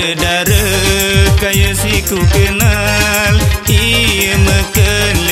berdarah Kaya si ku kenal Ia makan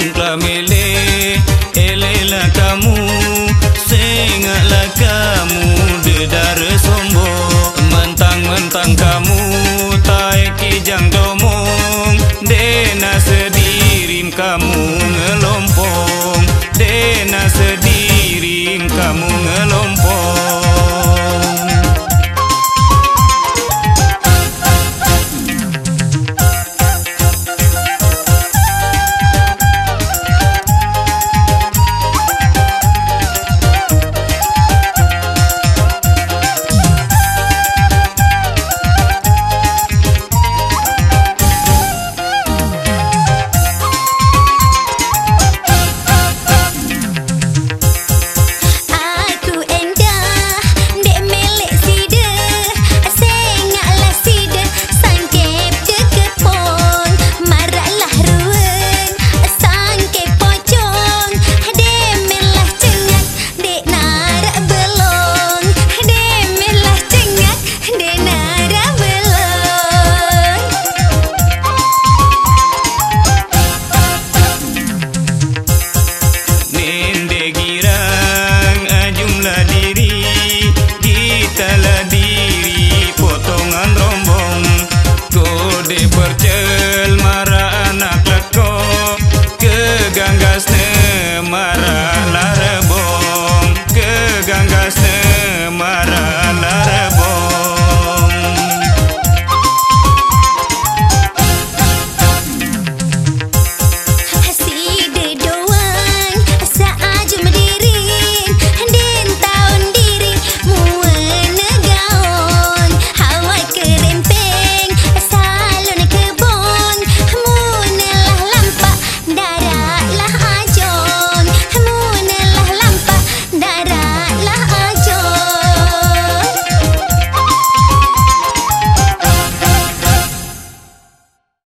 குன்றமிலே